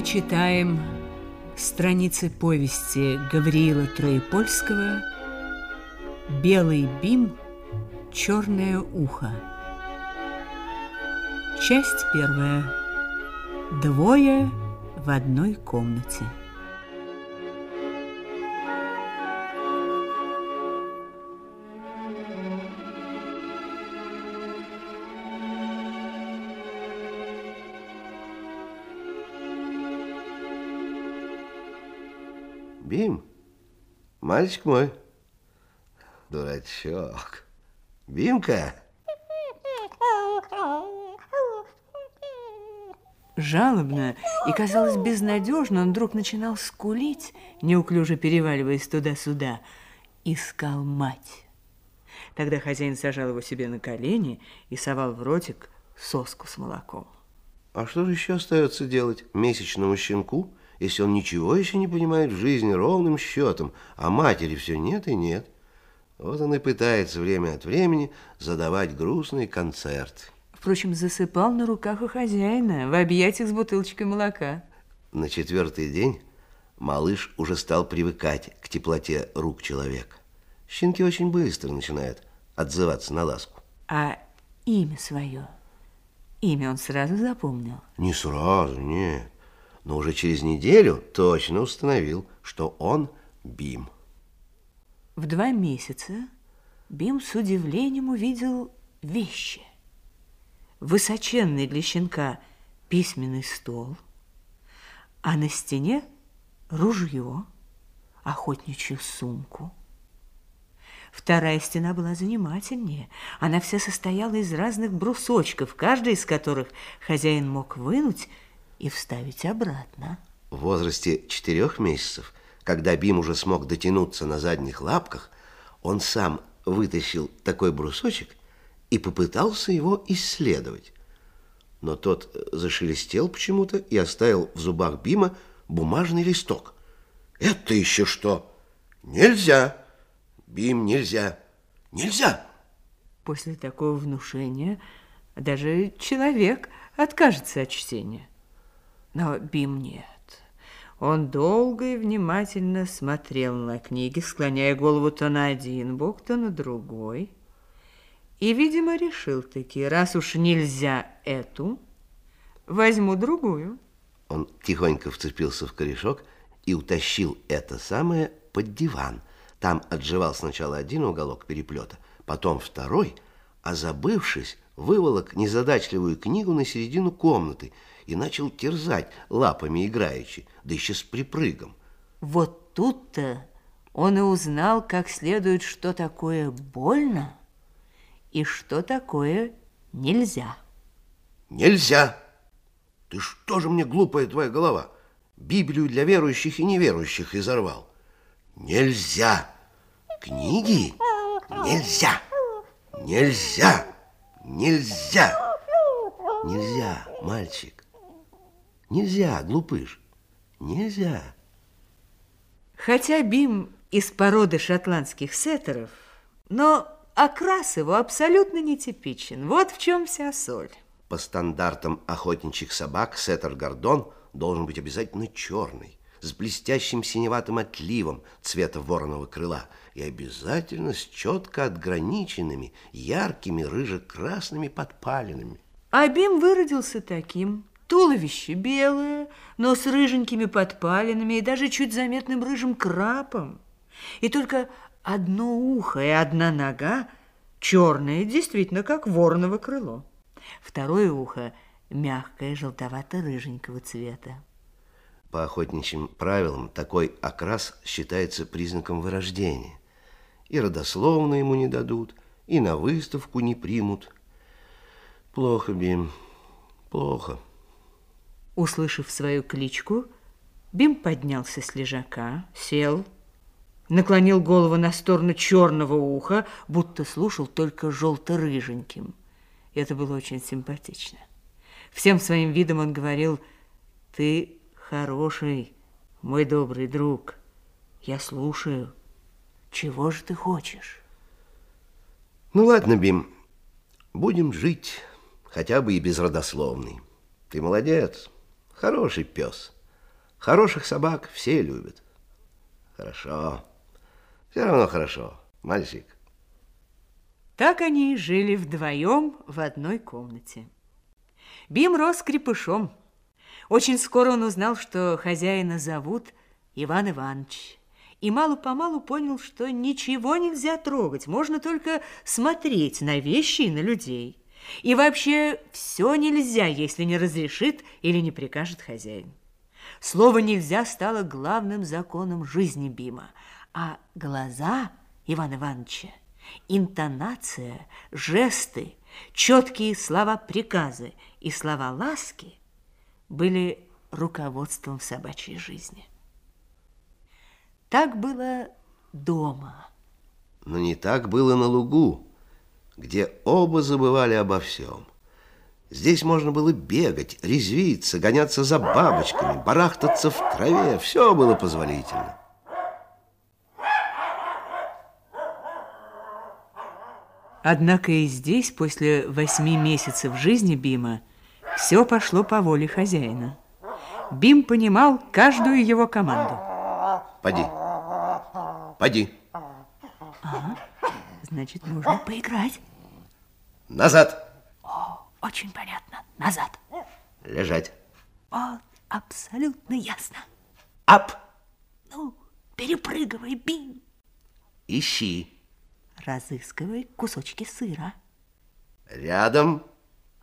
Мы читаем страницы повести Гавриила Троепольского «Белый бим, черное ухо». Часть первая. Двое в одной комнате. Бим, мальчик мой, дурачок. Бимка, Жалобно и, казалось, безнадежно, он вдруг начинал скулить, неуклюже переваливаясь туда-сюда. Искал мать. Тогда хозяин сажал его себе на колени и совал в ротик соску с молоком. а что же еще остается делать месячному щенку, если он ничего еще не понимает в жизни ровным счетом, а матери все нет и нет? Вот он и пытается время от времени задавать грустный концерт. Впрочем, засыпал на руках у хозяина в объятиях с бутылочкой молока. На четвертый день малыш уже стал привыкать к теплоте рук человека. Щенки очень быстро начинают отзываться на ласку. А имя свое, имя он сразу запомнил. Не сразу, нет. Но уже через неделю точно установил, что он Бим. В два месяца Бим с удивлением увидел вещи. Высоченный для щенка письменный стол, а на стене ружье, охотничью сумку. Вторая стена была занимательнее. Она вся состояла из разных брусочков, каждый из которых хозяин мог вынуть и вставить обратно. В возрасте четырех месяцев, когда Бим уже смог дотянуться на задних лапках, он сам вытащил такой брусочек и попытался его исследовать. Но тот зашелестел почему-то и оставил в зубах Бима бумажный листок. «Это еще что? Нельзя! Бим, нельзя! Нельзя!» После такого внушения даже человек откажется от чтения. Но Бим нет. Он долго и внимательно смотрел на книги, склоняя голову то на один бок, то на другой. И, видимо, решил таки, раз уж нельзя эту, возьму другую. Он тихонько вцепился в корешок и утащил это самое под диван. Там отживал сначала один уголок переплета, потом второй, а забывшись, выволок незадачливую книгу на середину комнаты и начал терзать лапами играючи, да еще с припрыгом. Вот тут-то он и узнал, как следует, что такое больно и что такое нельзя. Нельзя! Ты что же мне, глупая твоя голова, Библию для верующих и неверующих изорвал? Нельзя! Книги нельзя! Нельзя! Нельзя! Нельзя, мальчик! Нельзя, глупыш! Нельзя! Хотя Бим из породы шотландских сеттеров, но окрас его абсолютно нетипичен. Вот в чем вся соль. По стандартам охотничьих собак сеттер Гордон должен быть обязательно черный, с блестящим синеватым отливом цвета вороного крыла и обязательно с четко отграниченными яркими рыже-красными подпалинами. А Бим выродился таким. Туловище белое, но с рыженькими подпалинами и даже чуть заметным рыжим крапом. И только одно ухо и одна нога черные, действительно, как вороново крыло. Второе ухо мягкое, желтовато-рыженького цвета. По охотничьим правилам такой окрас считается признаком вырождения. И родословно ему не дадут, и на выставку не примут. Плохо, Бим, плохо. Услышав свою кличку, Бим поднялся с лежака, сел, наклонил голову на сторону черного уха, будто слушал только желто-рыженьким. Это было очень симпатично. Всем своим видом он говорил, «Ты хороший, мой добрый друг. Я слушаю. Чего же ты хочешь?» Ну ладно, Бим, будем жить, хотя бы и безродословный. Ты молодец, хороший пес. Хороших собак все любят. Хорошо, все равно хорошо, мальчик. Так они и жили вдвоем в одной комнате. Бим рос крепышом. Очень скоро он узнал, что хозяина зовут Иван Иванович. И мало-помалу понял, что ничего нельзя трогать, можно только смотреть на вещи и на людей. И вообще все нельзя, если не разрешит или не прикажет хозяин. Слово «нельзя» стало главным законом жизни Бима, а глаза Ивана Ивановича интонация, жесты, четкие слова приказы и слова ласки были руководством в собачьей жизни. Так было дома. Но не так было на лугу, где оба забывали обо всем. Здесь можно было бегать, резвиться, гоняться за бабочками, барахтаться в траве. Все было позволительно. Однако и здесь, после восьми месяцев жизни Бима, все пошло по воле хозяина. Бим понимал каждую его команду. Пойди, пойди. Ага, значит, нужно поиграть. Назад. О, очень понятно. Назад. Лежать. О, абсолютно ясно. Ап. Ну, перепрыгивай, Бим. Ищи. Разыскивай кусочки сыра. Рядом.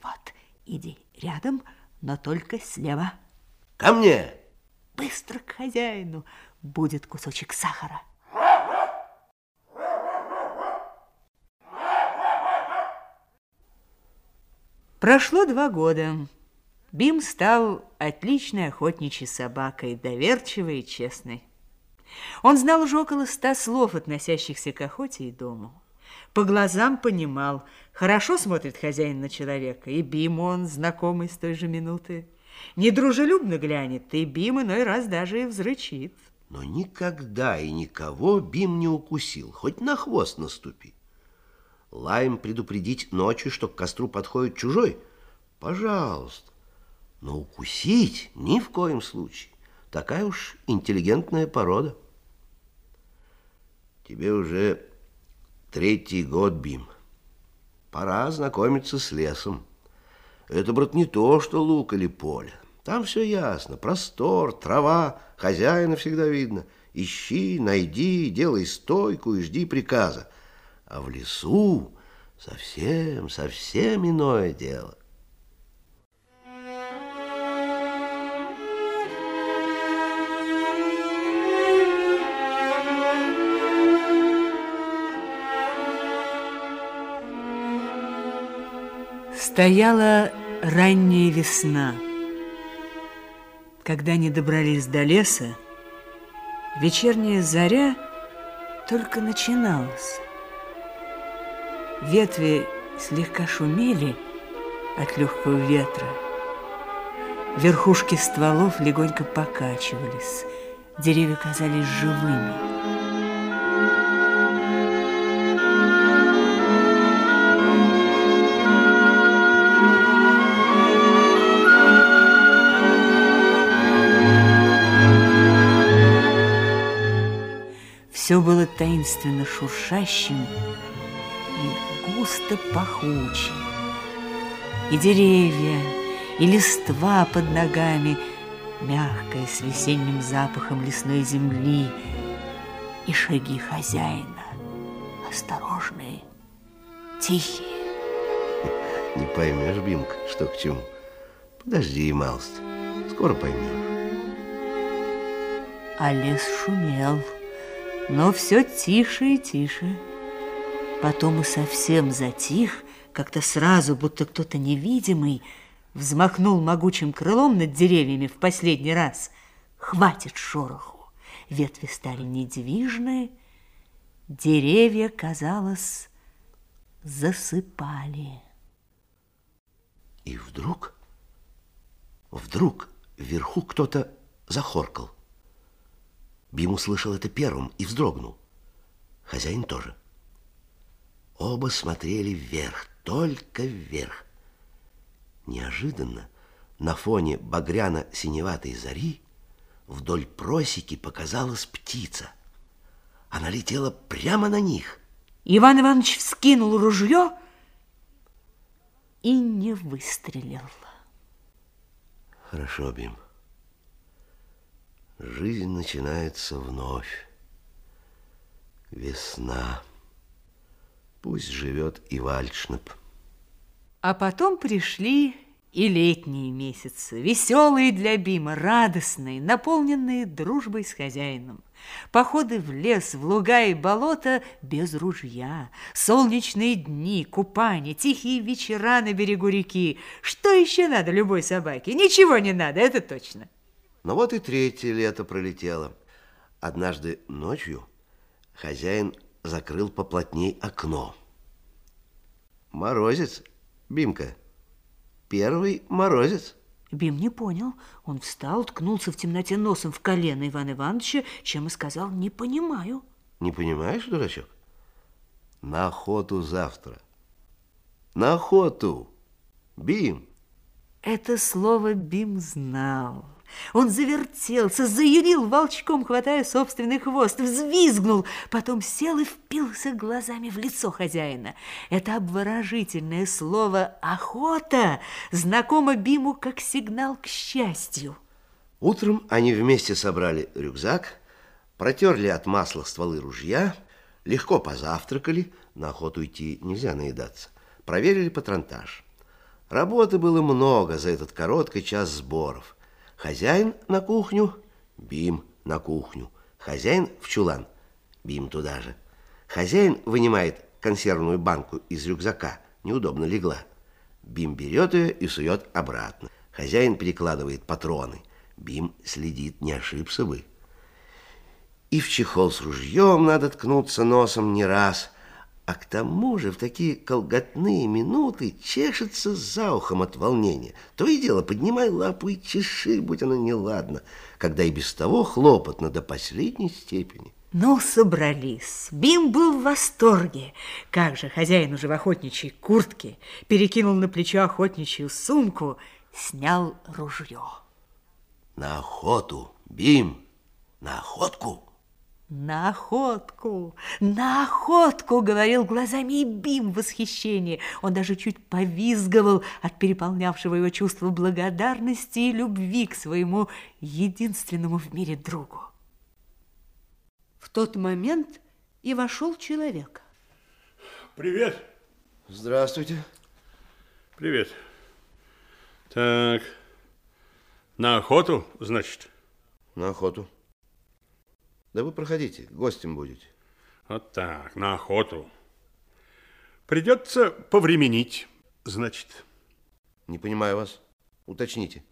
Вот, иди рядом, но только слева. Ко мне. Быстро к хозяину. Будет кусочек сахара. Прошло два года. Бим стал отличной охотничьей собакой, доверчивой и честной. Он знал уже около ста слов, относящихся к охоте и дому. По глазам понимал, хорошо смотрит хозяин на человека, и Бим он, знакомый с той же минуты. Недружелюбно глянет, и Бим иной раз даже и взрычит. Но никогда и никого Бим не укусил, хоть на хвост наступи. Лаем предупредить ночью, что к костру подходит чужой? Пожалуйста. Но укусить ни в коем случае. Такая уж интеллигентная порода. Тебе уже третий год, Бим. Пора знакомиться с лесом. Это, брат, не то, что лук или поле. Там все ясно. Простор, трава, хозяина всегда видно. Ищи, найди, делай стойку и жди приказа. А в лесу совсем, совсем иное дело. Стояла ранняя весна. Когда они добрались до леса, вечерняя заря только начиналась. Ветви слегка шумели от легкого ветра. Верхушки стволов легонько покачивались. Деревья казались живыми. Все было таинственно шуршащим и густо пахучим. И деревья, и листва под ногами, мягкая с весенним запахом лесной земли, и шаги хозяина, осторожные, тихие. Не поймешь, Бимка, что к чему. Подожди, Малст, скоро поймешь. А лес шумел но все тише и тише. Потом и совсем затих, как-то сразу, будто кто-то невидимый, взмахнул могучим крылом над деревьями в последний раз. Хватит шороху. Ветви стали недвижны, деревья, казалось, засыпали. И вдруг, вдруг вверху кто-то захоркал. Бим услышал это первым и вздрогнул. Хозяин тоже. Оба смотрели вверх, только вверх. Неожиданно на фоне багряно-синеватой зари вдоль просеки показалась птица. Она летела прямо на них. Иван Иванович вскинул ружье и не выстрелил. Хорошо, Бим. Жизнь начинается вновь. Весна. Пусть живет и Вальшнап. А потом пришли и летние месяцы, веселые для Бима, радостные, наполненные дружбой с хозяином. Походы в лес, в луга и болото без ружья, солнечные дни, купание, тихие вечера на берегу реки. Что еще надо любой собаке? Ничего не надо, это точно. Но вот и третье лето пролетело. Однажды ночью хозяин закрыл поплотней окно. Морозец, Бимка, первый морозец. Бим не понял. Он встал, ткнулся в темноте носом в колено Ивана Ивановича, чем и сказал «не понимаю». Не понимаешь, дурачок? На охоту завтра. На охоту. Бим. Это слово Бим знал. Он завертелся, заюрил волчком, хватая собственный хвост, взвизгнул, потом сел и впился глазами в лицо хозяина. Это обворожительное слово «охота» знакомо Биму как сигнал к счастью. Утром они вместе собрали рюкзак, протерли от масла стволы ружья, легко позавтракали, на охоту идти нельзя наедаться, проверили патронтаж. Работы было много за этот короткий час сборов. Хозяин на кухню, Бим на кухню. Хозяин в чулан, Бим туда же. Хозяин вынимает консервную банку из рюкзака, неудобно легла. Бим берет ее и сует обратно. Хозяин перекладывает патроны. Бим следит, не ошибся бы. И в чехол с ружьем надо ткнуться носом не раз – а к тому же в такие колготные минуты чешется за ухом от волнения. То и дело, поднимай лапу и чеши, будь оно неладно, когда и без того хлопотно до последней степени. Ну, собрались. Бим был в восторге. Как же хозяин уже в охотничьей куртке перекинул на плечо охотничью сумку, снял ружье. На охоту, Бим, на охотку. На охотку, на охотку, говорил глазами и Бим в восхищении. Он даже чуть повизгивал от переполнявшего его чувства благодарности и любви к своему единственному в мире другу. В тот момент и вошел человек. Привет. Здравствуйте. Привет. Так, на охоту, значит? На охоту. Да вы проходите, гостем будете. Вот так, на охоту. Придется повременить, значит. Не понимаю вас. Уточните.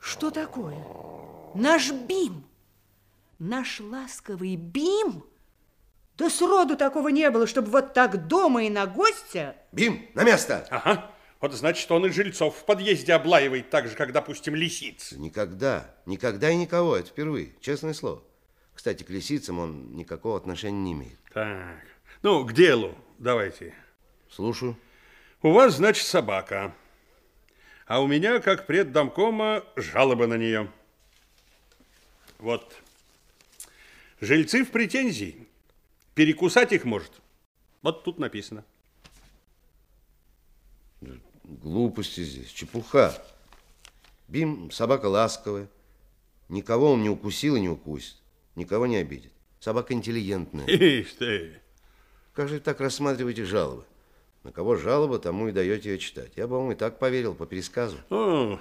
Что такое? Наш Бим, наш ласковый Бим? Да сроду такого не было, чтобы вот так дома и на гостя. Бим, на место! Ага. Вот значит, он и жильцов в подъезде облаивает так же, как, допустим, лисиц. Никогда, никогда и никого, это впервые, честное слово. Кстати, к лисицам он никакого отношения не имеет. Так, ну, к делу давайте. Слушаю. У вас, значит, собака. А у меня, как преддомкома, жалоба на нее. Вот. Жильцы в претензии. Перекусать их может. Вот тут написано. Глупости здесь, чепуха. Бим собака ласковая. Никого он не укусил и не укусит. Никого не обидит. Собака интеллигентная. Ишь ты. Как же так рассматриваете жалобы? На кого жалоба, тому и даете ее читать. Я бы вам и так поверил по пересказу. Ну,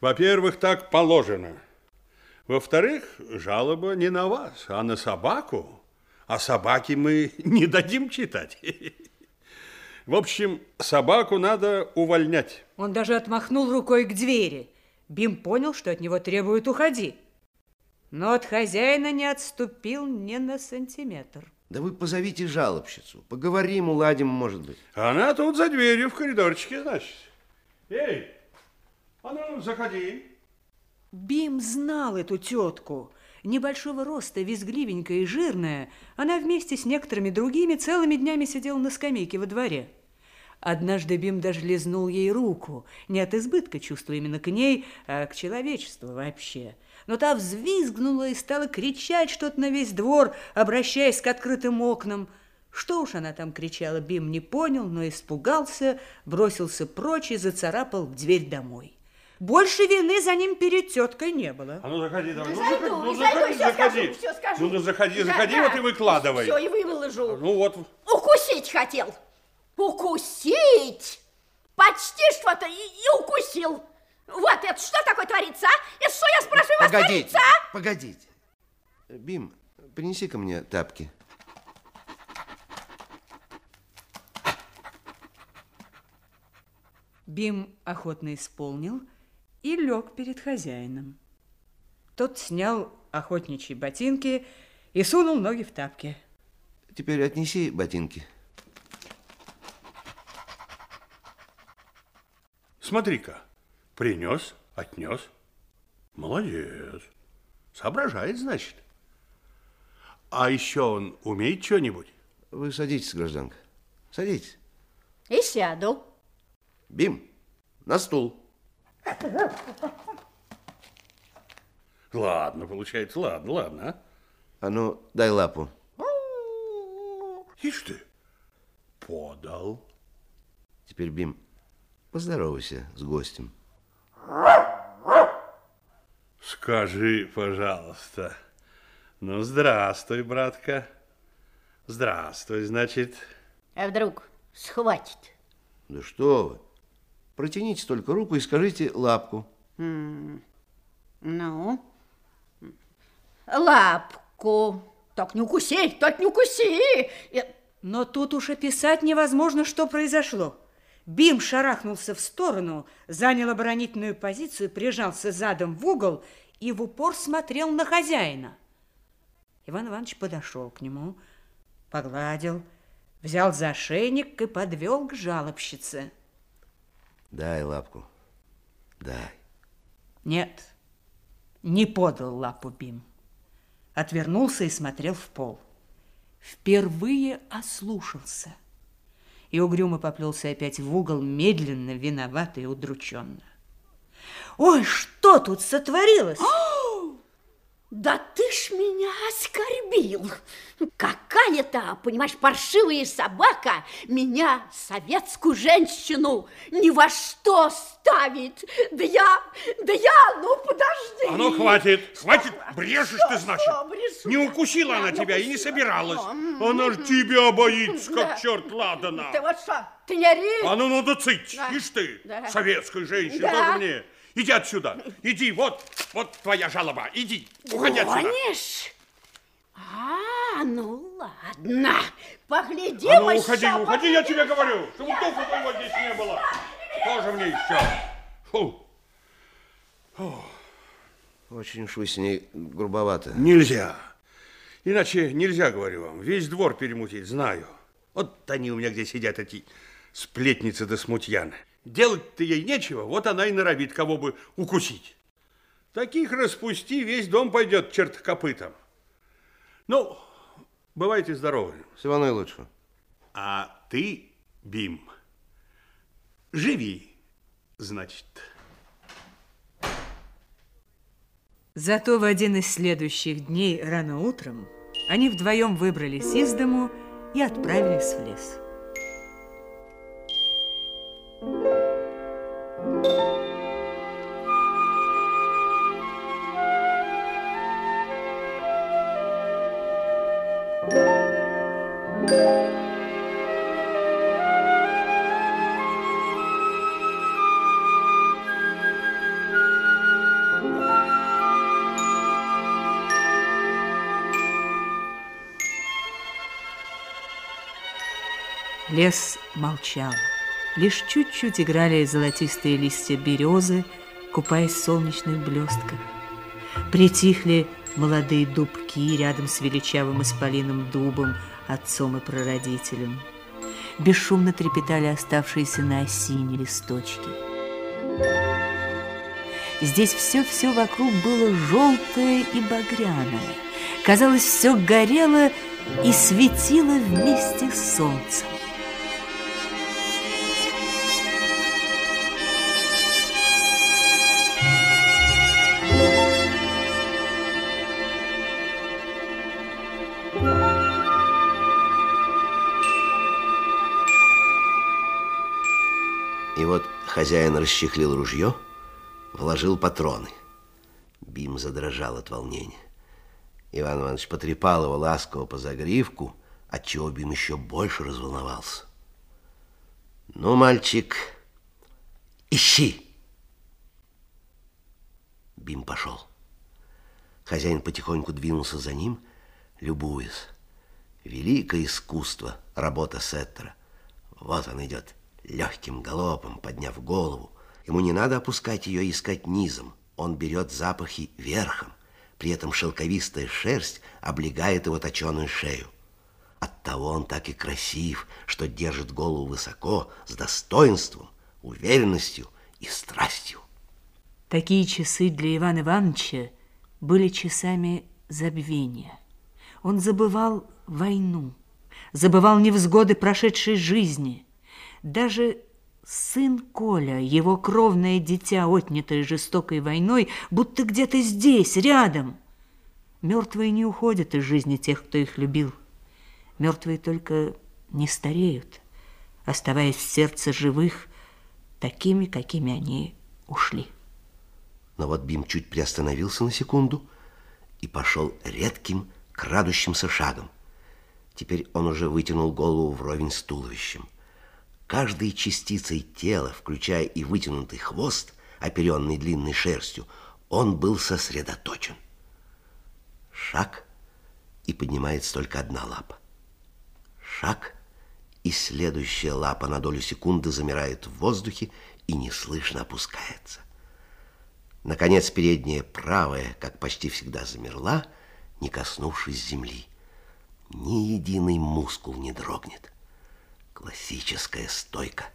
во-первых, так положено. Во-вторых, жалоба не на вас, а на собаку. А собаке мы не дадим читать. В общем, собаку надо увольнять. Он даже отмахнул рукой к двери. Бим понял, что от него требуют «уходи». Но от хозяина не отступил ни на сантиметр. Да вы позовите жалобщицу. Поговорим, уладим, может быть. Она тут за дверью в коридорчике, значит. Эй, а ну, заходи. Бим знал эту тетку. Небольшого роста, визгливенькая и жирная, она вместе с некоторыми другими целыми днями сидела на скамейке во дворе. Однажды Бим даже лизнул ей руку, не от избытка чувства именно к ней, а к человечеству вообще. Но та взвизгнула и стала кричать что-то на весь двор, обращаясь к открытым окнам. Что уж она там кричала, Бим не понял, но испугался, бросился прочь и зацарапал в дверь домой. Больше вины за ним перед теткой не было. А ну заходи давай. Ну, Зайду, ну, зайду, заходи, всё заходи. скажу, всё скажу. Ну, ну заходи, заходи, да. вот и выкладывай. Все, и выложу. Ну вот, Укусить хотел. Укусить? Почти что-то и, и укусил. Вот это что такое творится, а? Это что, я спрашиваю вас, Погодите, творится, а? погодите. Бим, принеси ко мне тапки. Бим охотно исполнил и лег перед хозяином. Тот снял охотничьи ботинки и сунул ноги в тапки. Теперь отнеси ботинки. Смотри-ка. Принес, отнес. Молодец. Соображает, значит. А еще он умеет что-нибудь? Вы садитесь, гражданка. Садитесь. И сяду. Бим, на стул. Ладно, получается, ладно, ладно. а. А ну, дай лапу. Ишь ты, подал. Теперь, Бим, поздоровайся с гостем. Скажи, пожалуйста. Ну, здравствуй, братка. Здравствуй, значит. А вдруг схватит? Да что вы. Протяните только руку и скажите лапку. Ну? Лапку. Так не укуси, так не укуси. Но тут уж описать невозможно, что произошло. Бим шарахнулся в сторону, занял оборонительную позицию, прижался задом в угол и в упор смотрел на хозяина. Иван Иванович подошел к нему, погладил, взял за ошейник и подвел к жалобщице. Дай лапку. Дай. Нет, не подал лапу Бим. Отвернулся и смотрел в пол. Впервые ослушался. И угрюмо поплелся опять в угол, медленно, виновато и удрученно. Ой, что тут сотворилось? Да ты ж меня оскорбил. Какая-то, понимаешь, паршивая собака меня, советскую женщину, ни во что ставит. Да я, да я, ну подожди. А ну, хватит, хватит, брешешь ты, что, значит. что брешу? Не укусила Я она тебя и не укусила. собиралась. М, Она ж тебя боится, Да. как черт ладана. Ты вот что, ты не ори? А ну, ну, да цыть, Да. ишь ты, Да. советская женщина, Да. тоже мне. Иди отсюда, иди, вот, вот твоя жалоба, иди, уходи отсюда. Гонишь? А, ну ладно. Погляди, А ну, уходи, шапок. уходи, я тебе говорю, чтобы духу твоего здесь не было. Тоже мне еще. Фу. Очень уж вы с ней грубовато. Нельзя. Иначе нельзя, говорю вам. Весь двор перемутить, знаю. Вот они у меня где сидят, эти сплетницы да смутьяны. Делать-то ей нечего, вот она и норовит кого бы укусить. Таких распусти, весь дом пойдет черт копытом. Ну, бывайте здоровы. Всего наилучшего. А ты, Бим, живи, значит. Зато в один из следующих дней рано утром они вдвоем выбрались из дому и отправились в лес. Лес молчал. Лишь чуть-чуть играли золотистые листья березы, купаясь в солнечных блестках. Притихли молодые дубки рядом с величавым исполиным дубом, отцом и прародителем. Бесшумно трепетали оставшиеся на осине листочки. Здесь все-все вокруг было желтое и багряное. Казалось, все горело и светило вместе с солнцем. Хозяин расчехлил ружье, вложил патроны. Бим задрожал от волнения. Иван Иванович потрепал его ласково по загривку, отчего Бим еще больше разволновался. Ну, мальчик, ищи. Бим пошел. Хозяин потихоньку двинулся за ним, любуясь. Великое искусство, работа Сеттера. Вот он идет легким галопом, подняв голову. Ему не надо опускать ее искать низом. Он берет запахи верхом. При этом шелковистая шерсть облегает его точеную шею. Оттого он так и красив, что держит голову высоко, с достоинством, уверенностью и страстью. Такие часы для Ивана Ивановича были часами забвения. Он забывал войну, забывал невзгоды прошедшей жизни. Даже сын Коля, его кровное дитя, отнятое жестокой войной, будто где-то здесь, рядом. Мертвые не уходят из жизни тех, кто их любил. Мертвые только не стареют, оставаясь в сердце живых такими, какими они ушли. Но вот Бим чуть приостановился на секунду и пошел редким, крадущимся шагом. Теперь он уже вытянул голову вровень с туловищем. Каждой частицей тела, включая и вытянутый хвост, оперенный длинной шерстью, он был сосредоточен. Шаг, и поднимается только одна лапа. Шаг, и следующая лапа на долю секунды замирает в воздухе и неслышно опускается. Наконец, передняя правая, как почти всегда, замерла, не коснувшись земли. Ни единый мускул не дрогнет. Классическая стойка.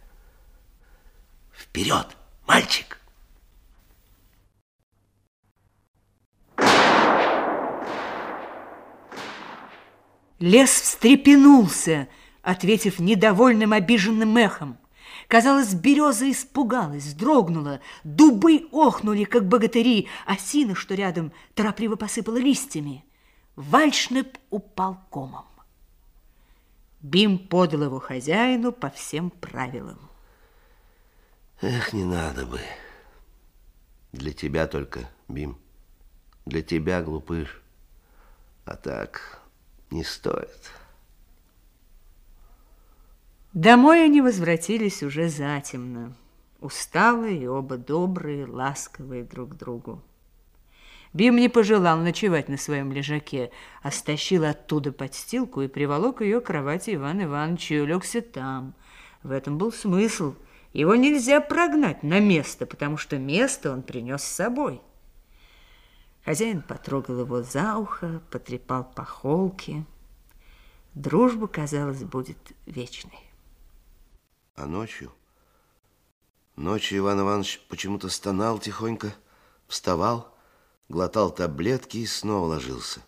Вперед, мальчик! Лес встрепенулся, ответив недовольным обиженным эхом. Казалось, береза испугалась, вздрогнула, дубы охнули, как богатыри, а сина, что рядом, торопливо посыпала листьями. Вальшнеп упал комом. Бим подал его хозяину по всем правилам. Эх, не надо бы. Для тебя только, Бим. Для тебя, глупыш. А так не стоит. Домой они возвратились уже затемно, усталые и оба добрые, ласковые друг к другу. Бим не пожелал ночевать на своем лежаке, а стащил оттуда подстилку и приволок ее к кровати Ивана Ивановича и улегся там. В этом был смысл. Его нельзя прогнать на место, потому что место он принес с собой. Хозяин потрогал его за ухо, потрепал по холке. Дружба, казалось, будет вечной. А ночью? Ночью Иван Иванович почему-то стонал тихонько, вставал, глотал таблетки и снова ложился.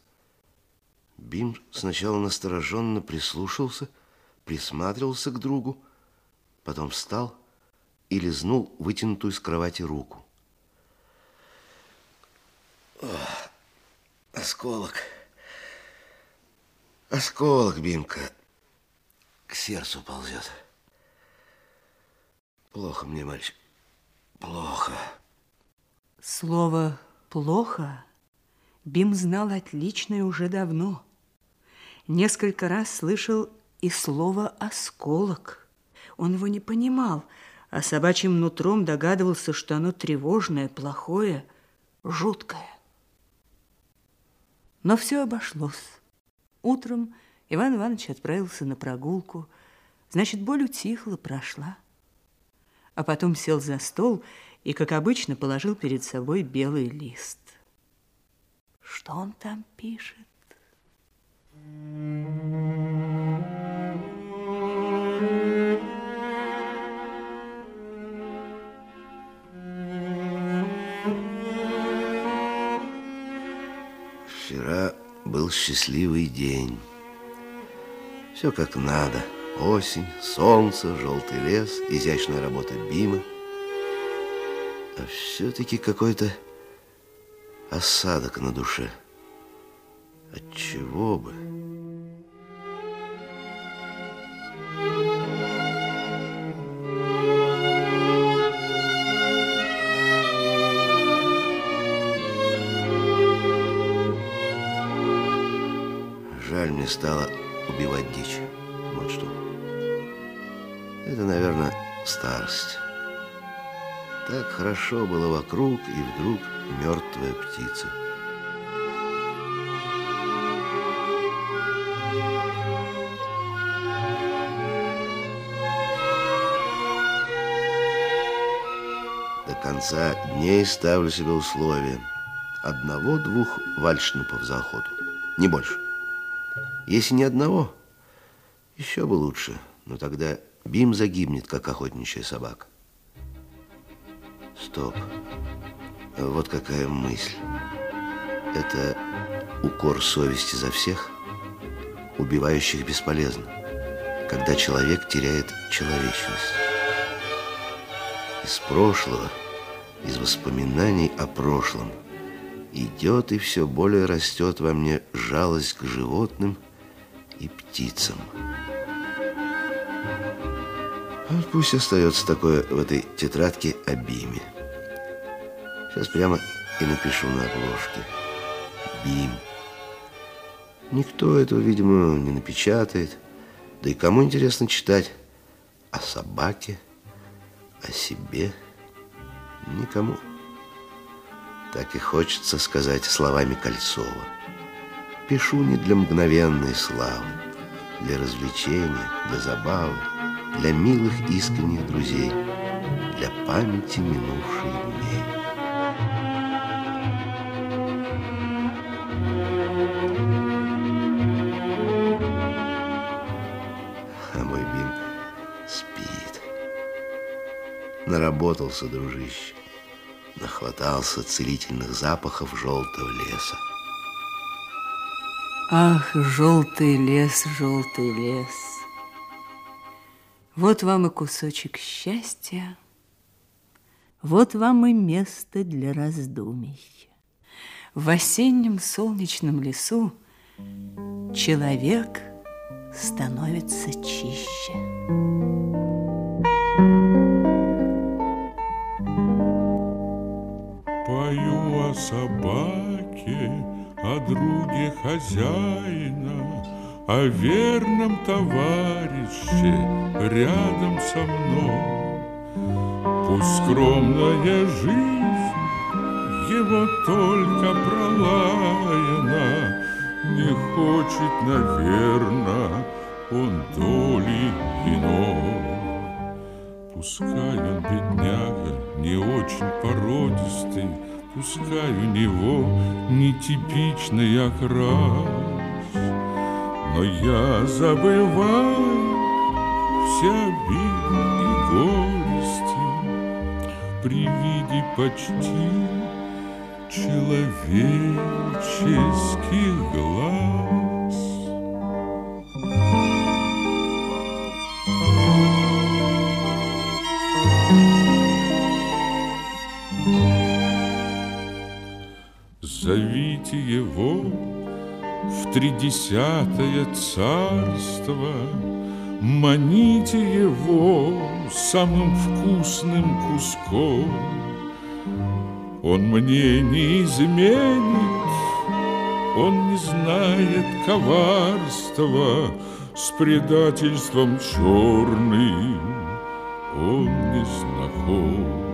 Бим сначала настороженно прислушался, присматривался к другу, потом встал и лизнул вытянутую с кровати руку. Ох, осколок. Осколок, Бимка, к сердцу ползет. Плохо мне, мальчик, плохо. Слово Плохо Бим знал отлично и уже давно. Несколько раз слышал и слово «осколок». Он его не понимал, а собачьим нутром догадывался, что оно тревожное, плохое, жуткое. Но все обошлось. Утром Иван Иванович отправился на прогулку. Значит, боль утихла, прошла. А потом сел за стол и, как обычно, положил перед собой белый лист. Что он там пишет? Вчера был счастливый день. Все как надо. Осень, солнце, желтый лес, изящная работа Бима – а все-таки какой-то осадок на душе. От чего бы? Жаль мне стало убивать дичь. Вот что. Это, наверное, старость. Так хорошо было вокруг, и вдруг мертвая птица. До конца дней ставлю себе условия. Одного-двух вальшнупов за охоту. Не больше. Если не одного, еще бы лучше. Но тогда Бим загибнет, как охотничья собака. Стоп. Вот какая мысль. Это укор совести за всех, убивающих бесполезно, когда человек теряет человечность. Из прошлого, из воспоминаний о прошлом идет и все более растет во мне жалость к животным и птицам. Вот пусть остается такое в этой тетрадке о Биме. Сейчас прямо и напишу на обложке. Бим. Никто этого, видимо, не напечатает. Да и кому интересно читать о собаке, о себе? Никому. Так и хочется сказать словами Кольцова. Пишу не для мгновенной славы, для развлечения, для забавы, для милых искренних друзей, для памяти минувших Наработался, дружище. Нахватался целительных запахов желтого леса. Ах, желтый лес, желтый лес. Вот вам и кусочек счастья, вот вам и место для раздумий. В осеннем солнечном лесу человек становится чище. Собаке, о друге хозяина, О верном товарище рядом со мной. Пусть скромная жизнь его только пролаяна, Не хочет, наверно, он доли иной. Пускай он, бедняга, не очень породистый, Пускай у него нетипичный окрас, Но я забываю все обиды и горести При виде почти человеческих глаз. Зовите его в тридесятое царство, Маните его самым вкусным куском. Он мне не изменит, он не знает коварства, С предательством черным он не знаком.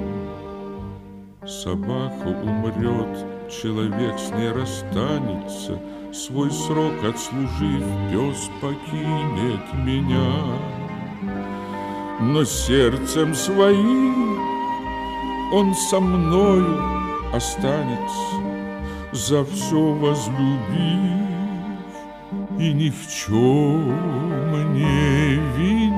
Собака умрет, человек с ней расстанется, Свой срок отслужив, пес покинет меня. Но сердцем своим он со мною останется, За все возлюбив и ни в чем не виня.